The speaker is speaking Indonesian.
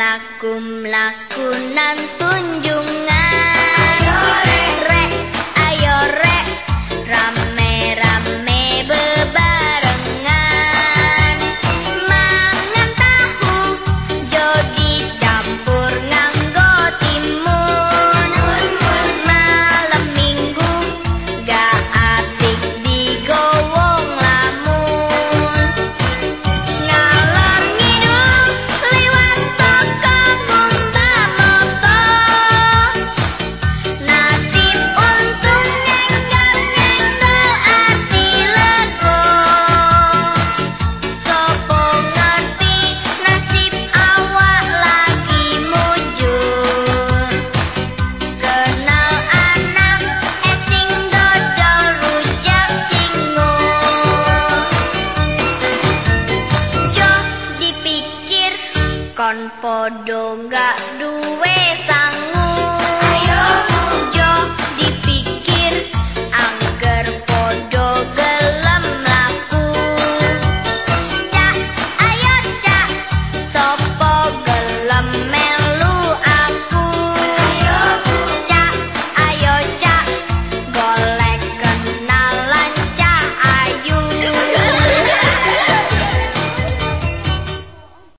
mlaku lakunan tunjung. kon podo gak duwe